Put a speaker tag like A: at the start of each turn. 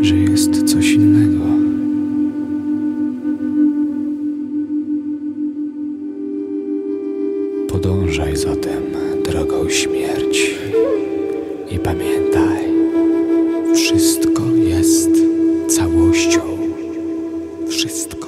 A: że jest coś innego. Podążaj zatem drogą śmierci i pamiętaj, wszystko jest całością. Wszystko.